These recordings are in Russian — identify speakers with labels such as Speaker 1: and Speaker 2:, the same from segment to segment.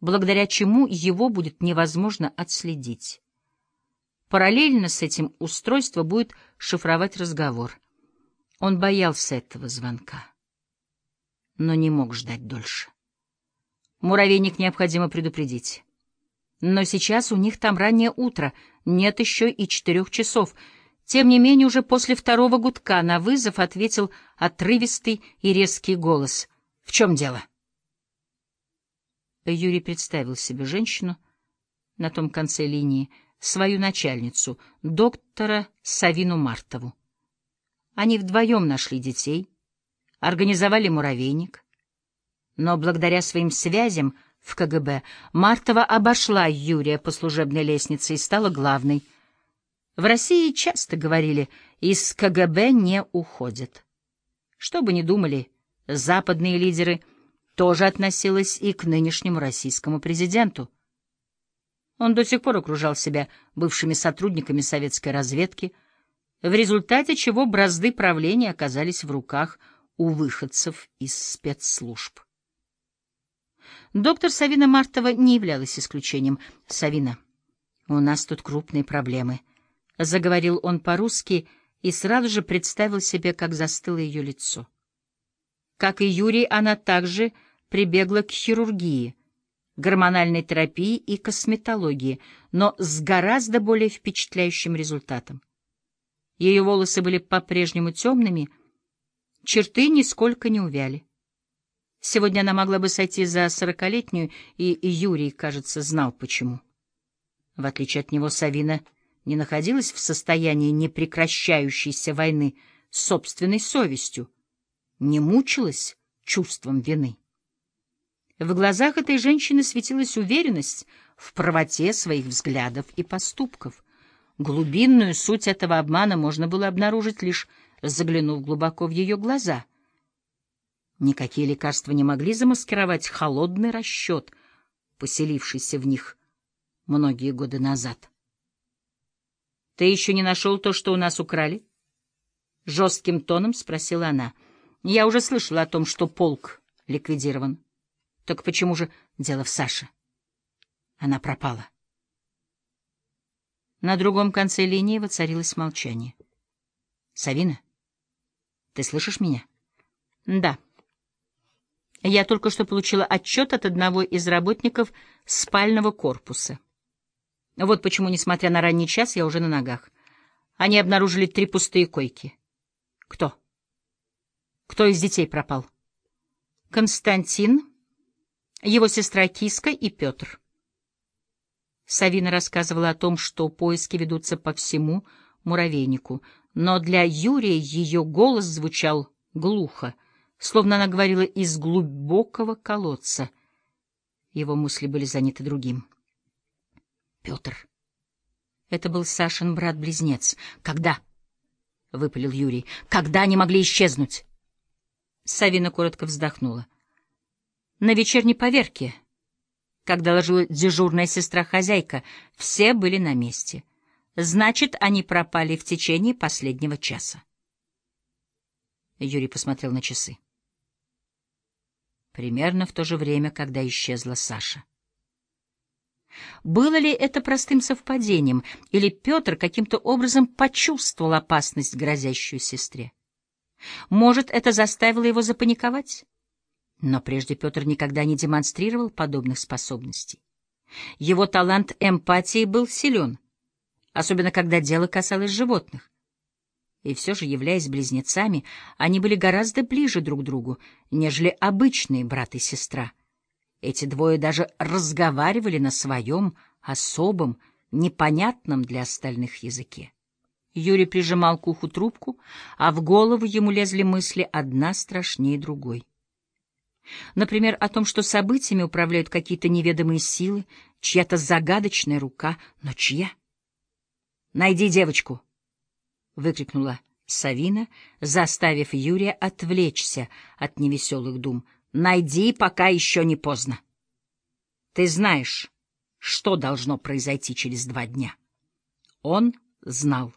Speaker 1: благодаря чему его будет невозможно отследить. Параллельно с этим устройство будет шифровать разговор. Он боялся этого звонка, но не мог ждать дольше. Муравейник необходимо предупредить. Но сейчас у них там раннее утро, нет еще и четырех часов. Тем не менее, уже после второго гудка на вызов ответил отрывистый и резкий голос. «В чем дело?» Юрий представил себе женщину на том конце линии, свою начальницу, доктора Савину Мартову. Они вдвоем нашли детей, организовали муравейник. Но благодаря своим связям в КГБ Мартова обошла Юрия по служебной лестнице и стала главной. В России часто говорили «из КГБ не уходят». Что бы ни думали западные лидеры, тоже относилось и к нынешнему российскому президенту — он до сих пор окружал себя бывшими сотрудниками советской разведки, в результате чего бразды правления оказались в руках у выходцев из спецслужб. Доктор Савина Мартова не являлась исключением. «Савина, у нас тут крупные проблемы», — заговорил он по-русски и сразу же представил себе, как застыло ее лицо. Как и Юрий, она также прибегла к хирургии — гормональной терапии и косметологии, но с гораздо более впечатляющим результатом. Ее волосы были по-прежнему темными, черты нисколько не увяли. Сегодня она могла бы сойти за сорокалетнюю, и Юрий, кажется, знал почему. В отличие от него, Савина не находилась в состоянии непрекращающейся войны с собственной совестью, не мучилась чувством вины. В глазах этой женщины светилась уверенность в правоте своих взглядов и поступков. Глубинную суть этого обмана можно было обнаружить, лишь заглянув глубоко в ее глаза. Никакие лекарства не могли замаскировать холодный расчет, поселившийся в них многие годы назад. — Ты еще не нашел то, что у нас украли? — жестким тоном спросила она. — Я уже слышала о том, что полк ликвидирован. — так почему же дело в Саше? Она пропала. На другом конце линии воцарилось молчание. — Савина, ты слышишь меня? — Да. Я только что получила отчет от одного из работников спального корпуса. Вот почему, несмотря на ранний час, я уже на ногах. Они обнаружили три пустые койки. Кто? Кто из детей пропал? Константин его сестра Киска и Петр. Савина рассказывала о том, что поиски ведутся по всему муравейнику, но для Юрия ее голос звучал глухо, словно она говорила из глубокого колодца. Его мысли были заняты другим. Петр. Это был Сашин брат-близнец. Когда? — выпалил Юрий. — Когда они могли исчезнуть? Савина коротко вздохнула. — на вечерней поверке, как доложила дежурная сестра-хозяйка, все были на месте. Значит, они пропали в течение последнего часа. Юрий посмотрел на часы. Примерно в то же время, когда исчезла Саша. Было ли это простым совпадением, или Петр каким-то образом почувствовал опасность, грозящую сестре? Может, это заставило его запаниковать? Но прежде Петр никогда не демонстрировал подобных способностей. Его талант эмпатии был силен, особенно когда дело касалось животных. И все же, являясь близнецами, они были гораздо ближе друг к другу, нежели обычные брат и сестра. Эти двое даже разговаривали на своем особом, непонятном для остальных языке. Юрий прижимал к уху трубку, а в голову ему лезли мысли одна страшнее другой. Например, о том, что событиями управляют какие-то неведомые силы, чья-то загадочная рука, но чья? «Найди девочку!» — выкрикнула Савина, заставив Юрия отвлечься от невеселых дум. «Найди, пока еще не поздно. Ты знаешь, что должно произойти через два дня». Он знал.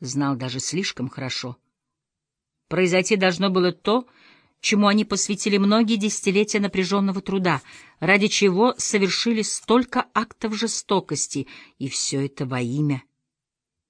Speaker 1: Знал даже слишком хорошо. Произойти должно было то, чему они посвятили многие десятилетия напряженного труда, ради чего совершили столько актов жестокости, и все это во имя